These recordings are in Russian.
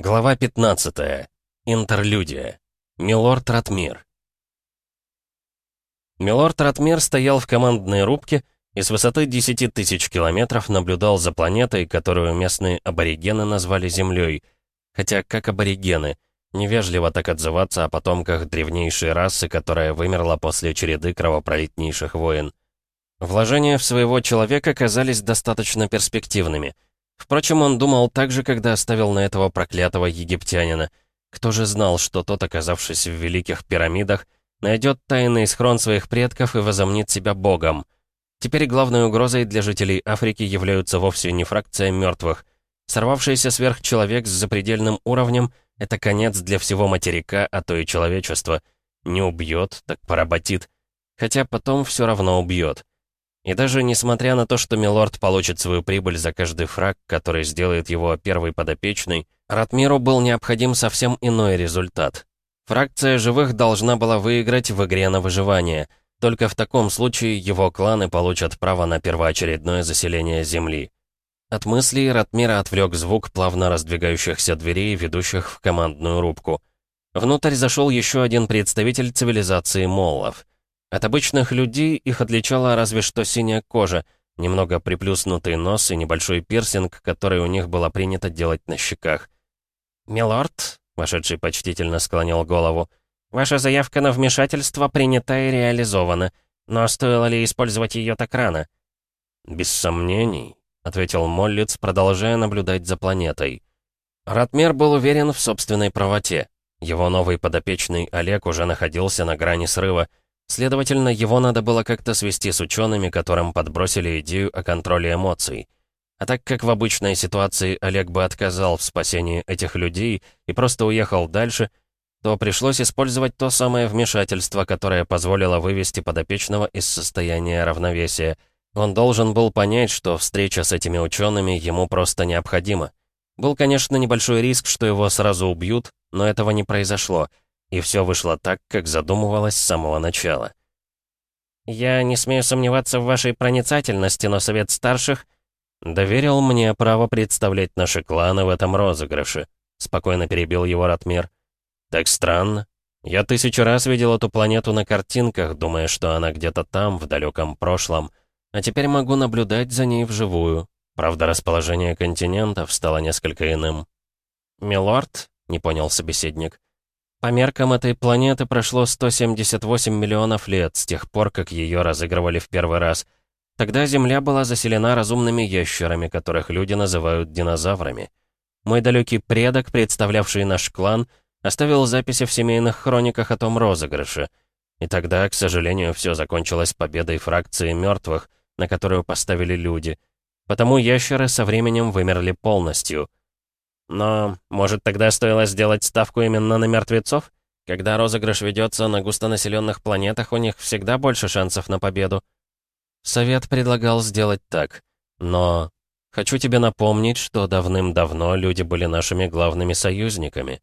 Глава 15. Интерлюдия. Милорд Ратмир. Милорд Ратмир стоял в командной рубке и с высоты 10 тысяч километров наблюдал за планетой, которую местные аборигены назвали Землей. Хотя, как аборигены, невежливо так отзываться о потомках древнейшей расы, которая вымерла после череды кровопролитнейших войн. Вложения в своего человека казались достаточно перспективными — Впрочем, он думал так же, когда оставил на этого проклятого египтянина. Кто же знал, что тот, оказавшись в Великих Пирамидах, найдет тайный схрон своих предков и возомнит себя богом? Теперь главной угрозой для жителей Африки являются вовсе не фракция мертвых. Сорвавшийся сверхчеловек с запредельным уровнем — это конец для всего материка, а то и человечества. Не убьет, так поработит. Хотя потом все равно убьет. И даже несмотря на то, что Милорд получит свою прибыль за каждый фраг, который сделает его первый подопечный, Ратмиру был необходим совсем иной результат. Фракция живых должна была выиграть в игре на выживание. Только в таком случае его кланы получат право на первоочередное заселение Земли. От мыслей Ратмира отвлек звук плавно раздвигающихся дверей, ведущих в командную рубку. Внутрь зашел еще один представитель цивилизации Моллов — от обычных людей их отличала разве что синяя кожа, немного приплюснутый нос и небольшой пирсинг, который у них было принято делать на щеках. «Милорд», — вошедший почтительно склонил голову, «ваша заявка на вмешательство принята и реализована, но стоило ли использовать ее так рано?» «Без сомнений», — ответил Моллиц, продолжая наблюдать за планетой. Ратмир был уверен в собственной правоте. Его новый подопечный Олег уже находился на грани срыва, Следовательно, его надо было как-то свести с учеными, которым подбросили идею о контроле эмоций. А так как в обычной ситуации Олег бы отказал в спасении этих людей и просто уехал дальше, то пришлось использовать то самое вмешательство, которое позволило вывести подопечного из состояния равновесия. Он должен был понять, что встреча с этими учеными ему просто необходима. Был, конечно, небольшой риск, что его сразу убьют, но этого не произошло — и все вышло так, как задумывалось с самого начала. «Я не смею сомневаться в вашей проницательности, но совет старших доверил мне право представлять наши кланы в этом розыгрыше», спокойно перебил его Ратмир. «Так странно. Я тысячу раз видел эту планету на картинках, думая, что она где-то там, в далеком прошлом, а теперь могу наблюдать за ней вживую. Правда, расположение континентов стало несколько иным». «Милорд?» — не понял собеседник. По меркам этой планеты прошло 178 миллионов лет с тех пор, как ее разыгрывали в первый раз. Тогда Земля была заселена разумными ящерами, которых люди называют динозаврами. Мой далекий предок, представлявший наш клан, оставил записи в семейных хрониках о том розыгрыше. И тогда, к сожалению, все закончилось победой фракции мертвых, на которую поставили люди. Потому ящеры со временем вымерли полностью — но, может, тогда стоило сделать ставку именно на мертвецов? Когда розыгрыш ведется на густонаселенных планетах, у них всегда больше шансов на победу. Совет предлагал сделать так. Но хочу тебе напомнить, что давным-давно люди были нашими главными союзниками.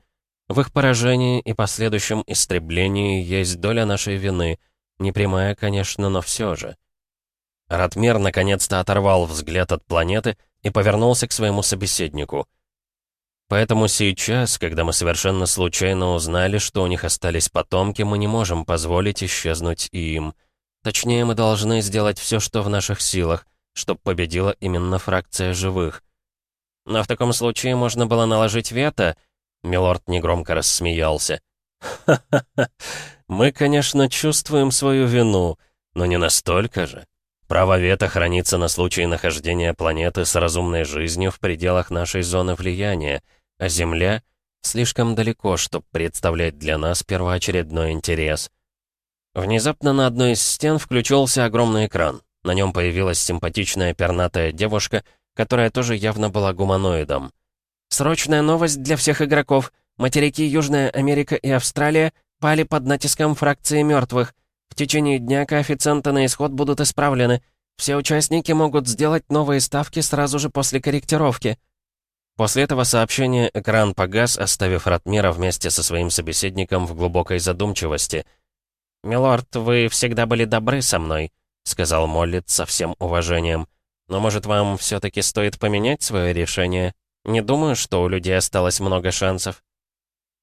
В их поражении и последующем истреблении есть доля нашей вины. Непрямая, конечно, но все же. Ратмир наконец-то оторвал взгляд от планеты и повернулся к своему собеседнику — Поэтому сейчас, когда мы совершенно случайно узнали, что у них остались потомки, мы не можем позволить исчезнуть и им. Точнее, мы должны сделать все, что в наших силах, чтобы победила именно фракция живых. Но в таком случае можно было наложить вето, Милорд негромко рассмеялся. «Ха-ха-ха, мы, конечно, чувствуем свою вину, но не настолько же. Право вето хранится на случай нахождения планеты с разумной жизнью в пределах нашей зоны влияния, а Земля слишком далеко, чтобы представлять для нас первоочередной интерес. Внезапно на одной из стен включился огромный экран. На нем появилась симпатичная пернатая девушка, которая тоже явно была гуманоидом. «Срочная новость для всех игроков. Материки Южная Америка и Австралия пали под натиском фракции мертвых. В течение дня коэффициенты на исход будут исправлены. Все участники могут сделать новые ставки сразу же после корректировки». После этого сообщения экран погас, оставив Ратмира вместе со своим собеседником в глубокой задумчивости. «Милорд, вы всегда были добры со мной», — сказал Моллит со всем уважением. «Но, может, вам все таки стоит поменять свое решение? Не думаю, что у людей осталось много шансов.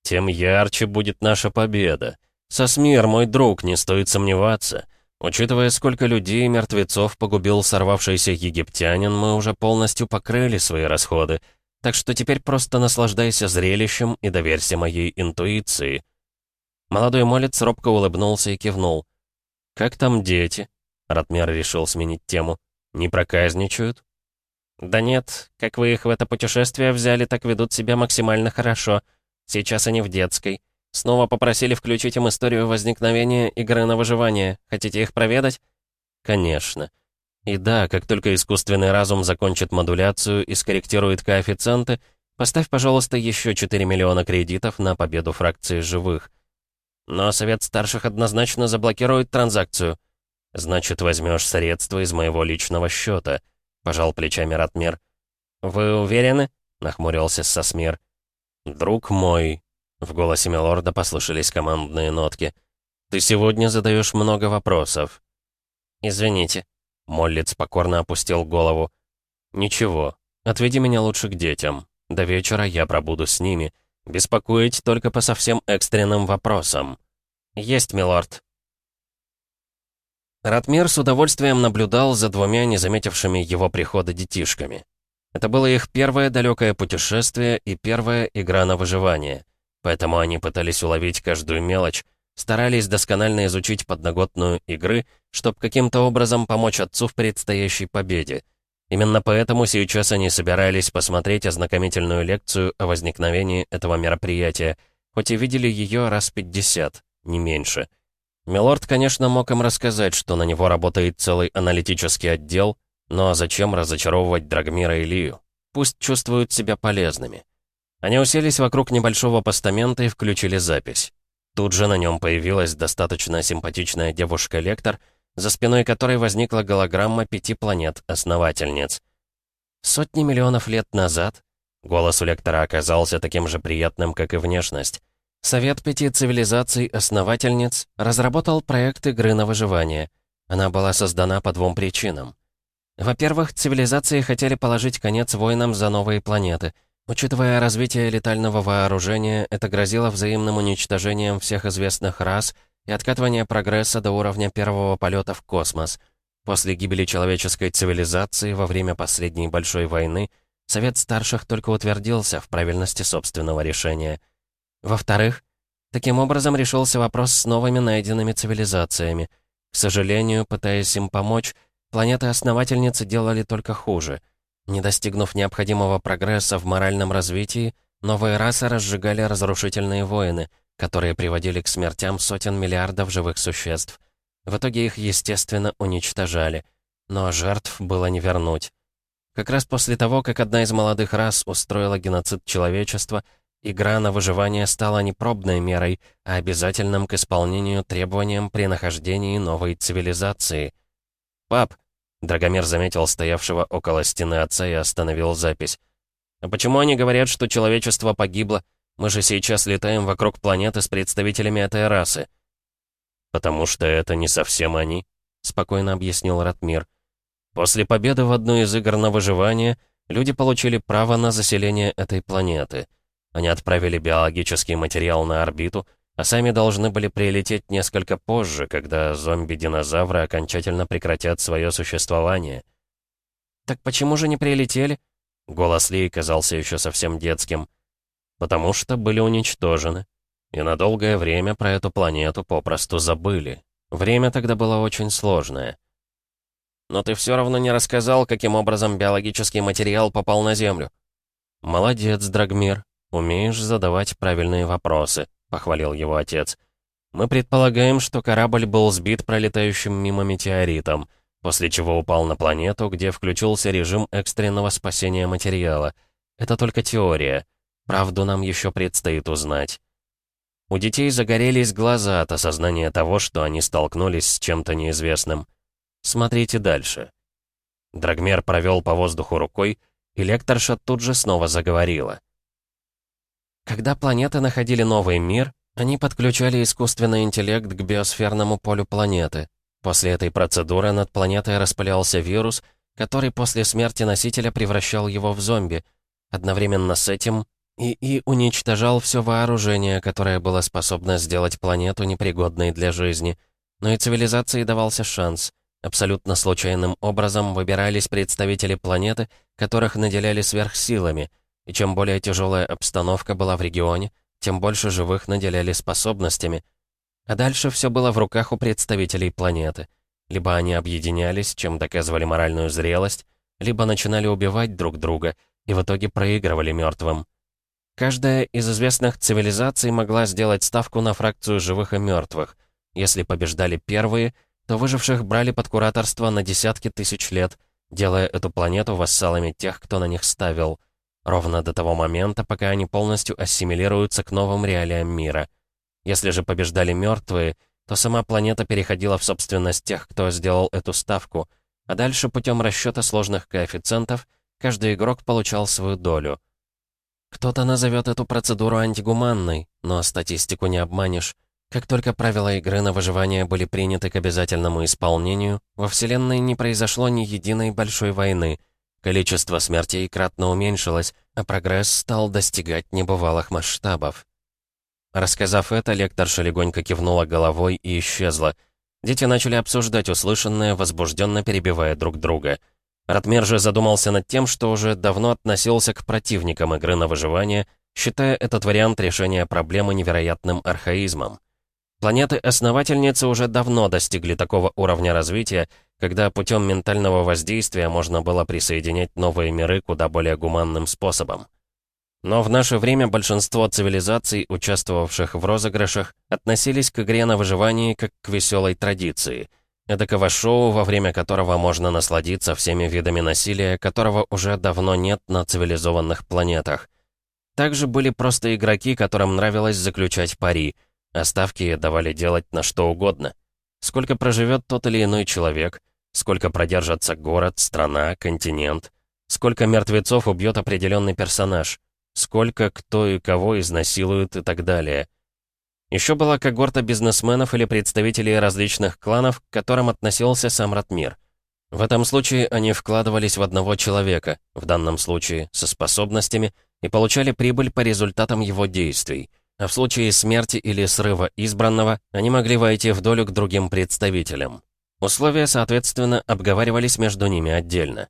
Тем ярче будет наша победа. Сосмир, мой друг, не стоит сомневаться. Учитывая, сколько людей и мертвецов погубил сорвавшийся египтянин, мы уже полностью покрыли свои расходы. Так что теперь просто наслаждайся зрелищем и доверься моей интуиции. Молодой молец робко улыбнулся и кивнул. «Как там дети?» Ратмер решил сменить тему. «Не проказничают?» «Да нет, как вы их в это путешествие взяли, так ведут себя максимально хорошо. Сейчас они в детской. Снова попросили включить им историю возникновения игры на выживание. Хотите их проведать?» «Конечно. И да, как только искусственный разум закончит модуляцию и скорректирует коэффициенты, поставь, пожалуйста, еще 4 миллиона кредитов на победу фракции живых. Но Совет Старших однозначно заблокирует транзакцию. Значит, возьмешь средства из моего личного счета», — пожал плечами Ратмир. «Вы уверены?» — нахмурился Сосмир. «Друг мой», — в голосе Милорда послышались командные нотки, «ты сегодня задаешь много вопросов». «Извините», — Моллиц покорно опустил голову. «Ничего, отведи меня лучше к детям. До вечера я пробуду с ними. Беспокоить только по совсем экстренным вопросам». «Есть, милорд», Ратмир с удовольствием наблюдал за двумя незаметившими его прихода детишками. Это было их первое далекое путешествие и первая игра на выживание. Поэтому они пытались уловить каждую мелочь, старались досконально изучить подноготную игры, чтобы каким-то образом помочь отцу в предстоящей победе. Именно поэтому сейчас они собирались посмотреть ознакомительную лекцию о возникновении этого мероприятия, хоть и видели ее раз 50, не меньше — Милорд, конечно, мог им рассказать, что на него работает целый аналитический отдел, но зачем разочаровывать Драгмира и Лию? Пусть чувствуют себя полезными. Они уселись вокруг небольшого постамента и включили запись. Тут же на нем появилась достаточно симпатичная девушка-лектор, за спиной которой возникла голограмма пяти планет-основательниц. Сотни миллионов лет назад голос у лектора оказался таким же приятным, как и внешность. Совет пяти цивилизаций-основательниц разработал проект игры на выживание. Она была создана по двум причинам. Во-первых, цивилизации хотели положить конец войнам за новые планеты. Учитывая развитие летального вооружения, это грозило взаимным уничтожением всех известных рас и откатывание прогресса до уровня первого полета в космос. После гибели человеческой цивилизации во время последней большой войны Совет Старших только утвердился в правильности собственного решения — во-вторых, таким образом решился вопрос с новыми найденными цивилизациями. К сожалению, пытаясь им помочь, планеты-основательницы делали только хуже. Не достигнув необходимого прогресса в моральном развитии, новые расы разжигали разрушительные войны, которые приводили к смертям сотен миллиардов живых существ. В итоге их, естественно, уничтожали. Но жертв было не вернуть. Как раз после того, как одна из молодых рас устроила геноцид человечества, Игра на выживание стала не пробной мерой, а обязательным к исполнению требованиям при нахождении новой цивилизации. «Пап!» — Драгомир заметил стоявшего около стены отца и остановил запись. «А почему они говорят, что человечество погибло? Мы же сейчас летаем вокруг планеты с представителями этой расы». «Потому что это не совсем они», — спокойно объяснил Ратмир. «После победы в одной из игр на выживание люди получили право на заселение этой планеты». Они отправили биологический материал на орбиту, а сами должны были прилететь несколько позже, когда зомби-динозавры окончательно прекратят свое существование. «Так почему же не прилетели?» Голос Ли казался еще совсем детским. «Потому что были уничтожены. И на долгое время про эту планету попросту забыли. Время тогда было очень сложное». «Но ты все равно не рассказал, каким образом биологический материал попал на Землю». «Молодец, Драгмир», «Умеешь задавать правильные вопросы», — похвалил его отец. «Мы предполагаем, что корабль был сбит пролетающим мимо метеоритом, после чего упал на планету, где включился режим экстренного спасения материала. Это только теория. Правду нам еще предстоит узнать». У детей загорелись глаза от осознания того, что они столкнулись с чем-то неизвестным. Смотрите дальше. Драгмер провел по воздуху рукой, и лекторша тут же снова заговорила. Когда планеты находили новый мир, они подключали искусственный интеллект к биосферному полю планеты. После этой процедуры над планетой распылялся вирус, который после смерти носителя превращал его в зомби. Одновременно с этим ИИ уничтожал все вооружение, которое было способно сделать планету непригодной для жизни. Но и цивилизации давался шанс. Абсолютно случайным образом выбирались представители планеты, которых наделяли сверхсилами, и чем более тяжелая обстановка была в регионе, тем больше живых наделяли способностями. А дальше все было в руках у представителей планеты. Либо они объединялись, чем доказывали моральную зрелость, либо начинали убивать друг друга и в итоге проигрывали мертвым. Каждая из известных цивилизаций могла сделать ставку на фракцию живых и мертвых. Если побеждали первые, то выживших брали под кураторство на десятки тысяч лет, делая эту планету вассалами тех, кто на них ставил. Ровно до того момента, пока они полностью ассимилируются к новым реалиям мира. Если же побеждали мертвые, то сама планета переходила в собственность тех, кто сделал эту ставку, а дальше путем расчета сложных коэффициентов каждый игрок получал свою долю — кто-то назовет эту процедуру антигуманной, но статистику не обманешь. Как только правила игры на выживание были приняты к обязательному исполнению, во Вселенной не произошло ни единой большой войны. Количество смертей кратно уменьшилось, а прогресс стал достигать небывалых масштабов. Рассказав это, лекторша легонько кивнула головой и исчезла. Дети начали обсуждать услышанное, возбужденно перебивая друг друга — Ратмир же задумался над тем, что уже давно относился к противникам игры на выживание, считая этот вариант решения проблемы невероятным архаизмом. Планеты-основательницы уже давно достигли такого уровня развития, когда путем ментального воздействия можно было присоединять новые миры куда более гуманным способом. Но в наше время большинство цивилизаций, участвовавших в розыгрышах, относились к игре на выживание как к веселой традиции — Эдакого шоу, во время которого можно насладиться всеми видами насилия, которого уже давно нет на цивилизованных планетах. Также были просто игроки, которым нравилось заключать пари, а ставки давали делать на что угодно. Сколько проживет тот или иной человек, сколько продержится город, страна, континент, сколько мертвецов убьет определенный персонаж, сколько кто и кого изнасилует и так далее — еще была когорта бизнесменов или представителей различных кланов, к которым относился сам Ратмир. В этом случае они вкладывались в одного человека, в данном случае со способностями, и получали прибыль по результатам его действий. А в случае смерти или срыва избранного, они могли войти в долю к другим представителям. Условия, соответственно, обговаривались между ними отдельно.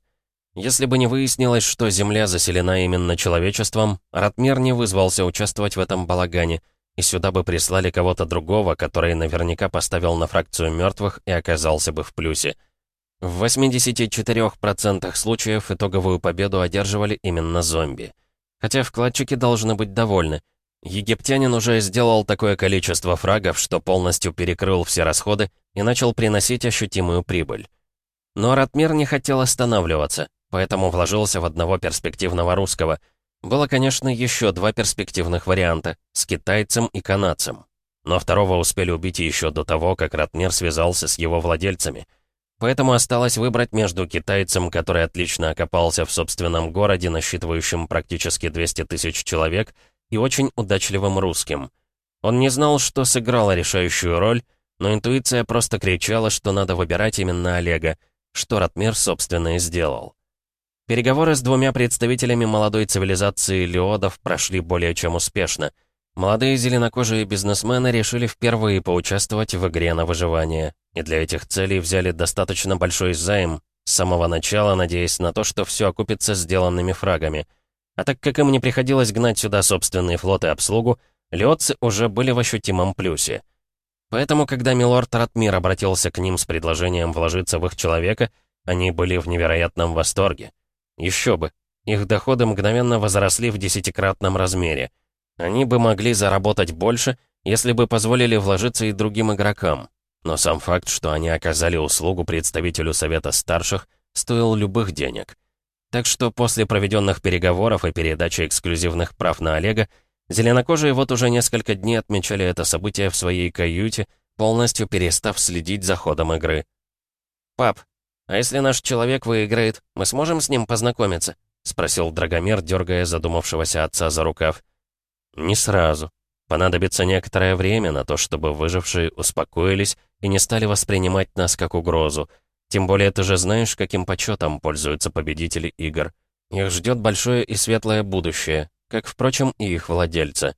Если бы не выяснилось, что Земля заселена именно человечеством, Ратмир не вызвался участвовать в этом балагане – и сюда бы прислали кого-то другого, который наверняка поставил на фракцию мертвых и оказался бы в плюсе. В 84% случаев итоговую победу одерживали именно зомби. Хотя вкладчики должны быть довольны. Египтянин уже сделал такое количество фрагов, что полностью перекрыл все расходы и начал приносить ощутимую прибыль. Но Ратмир не хотел останавливаться, поэтому вложился в одного перспективного русского — было, конечно, еще два перспективных варианта — с китайцем и канадцем. Но второго успели убить еще до того, как Ратмир связался с его владельцами. Поэтому осталось выбрать между китайцем, который отлично окопался в собственном городе, насчитывающем практически 200 тысяч человек, и очень удачливым русским. Он не знал, что сыграло решающую роль, но интуиция просто кричала, что надо выбирать именно Олега, что Ратмир, собственно, и сделал. Переговоры с двумя представителями молодой цивилизации Леодов прошли более чем успешно. Молодые зеленокожие бизнесмены решили впервые поучаствовать в игре на выживание, и для этих целей взяли достаточно большой займ, с самого начала надеясь на то, что все окупится сделанными фрагами. А так как им не приходилось гнать сюда собственные флоты и обслугу, леодцы уже были в ощутимом плюсе. Поэтому, когда милорд Ратмир обратился к ним с предложением вложиться в их человека, они были в невероятном восторге. Еще бы. Их доходы мгновенно возросли в десятикратном размере. Они бы могли заработать больше, если бы позволили вложиться и другим игрокам. Но сам факт, что они оказали услугу представителю Совета Старших, стоил любых денег. Так что после проведенных переговоров и передачи эксклюзивных прав на Олега, зеленокожие вот уже несколько дней отмечали это событие в своей каюте, полностью перестав следить за ходом игры. «Пап, «А если наш человек выиграет, мы сможем с ним познакомиться?» — спросил Драгомир, дергая задумавшегося отца за рукав. «Не сразу. Понадобится некоторое время на то, чтобы выжившие успокоились и не стали воспринимать нас как угрозу. Тем более ты же знаешь, каким почетом пользуются победители игр. Их ждет большое и светлое будущее, как, впрочем, и их владельца.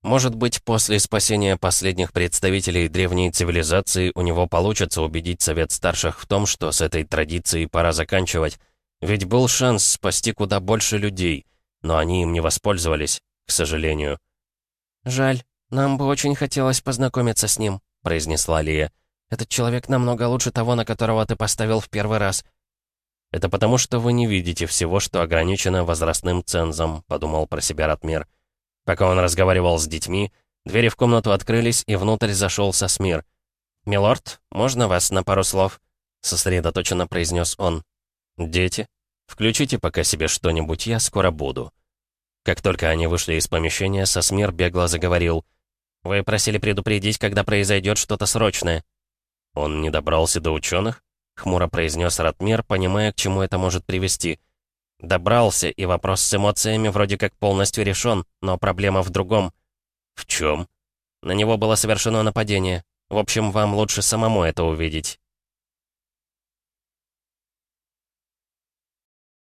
Может быть, после спасения последних представителей древней цивилизации у него получится убедить Совет Старших в том, что с этой традицией пора заканчивать. Ведь был шанс спасти куда больше людей, но они им не воспользовались, к сожалению. «Жаль, нам бы очень хотелось познакомиться с ним», — произнесла Лия. «Этот человек намного лучше того, на которого ты поставил в первый раз». «Это потому, что вы не видите всего, что ограничено возрастным цензом», — подумал про себя Ратмир. Пока он разговаривал с детьми, двери в комнату открылись, и внутрь зашел Сосмир. «Милорд, можно вас на пару слов?» — сосредоточенно произнес он. «Дети, включите пока себе что-нибудь, я скоро буду». Как только они вышли из помещения, Сосмир бегло заговорил. «Вы просили предупредить, когда произойдет что-то срочное». «Он не добрался до ученых?» — хмуро произнес Ратмир, понимая, к чему это может привести. «Добрался, и вопрос с эмоциями вроде как полностью решен, но проблема в другом». «В чем?» «На него было совершено нападение. В общем, вам лучше самому это увидеть.